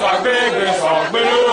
Sọ̀gbẹ́gbẹ́ sọ̀gbẹ́ ló.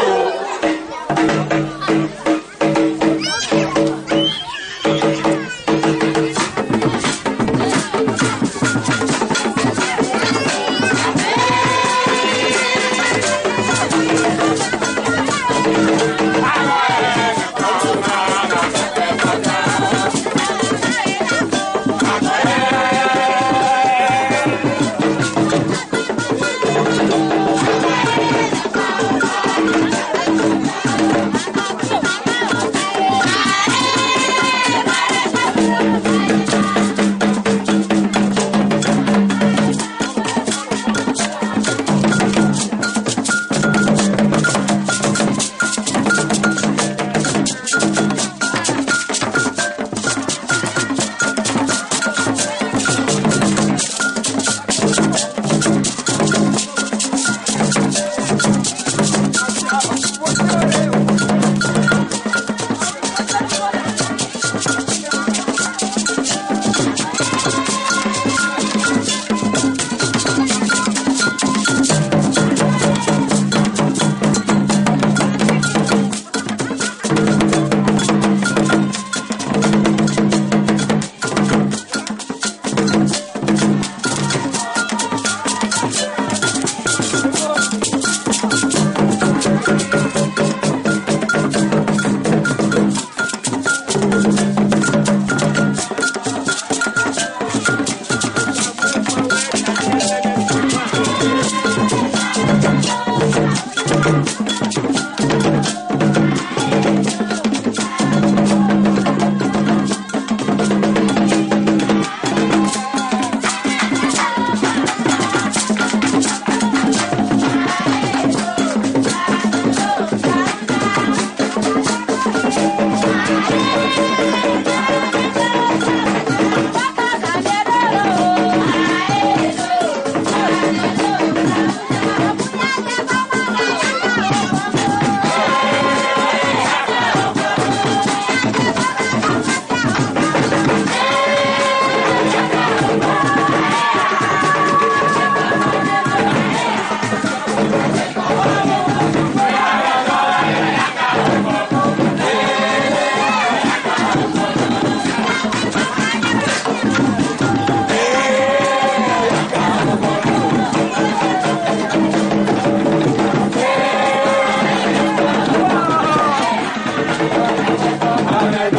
Amen.